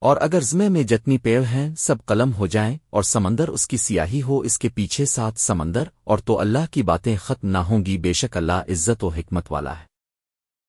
اور اگر زمے میں جتنی پیڑ ہیں، سب قلم ہو جائیں اور سمندر اس کی سیاہی ہو، اس کے پیچھے ساتھ سمندر اور تو اللہ کی باتیں ختم نہ ہوں گی، بے شک اللہ عزت و حکمت والا ہے۔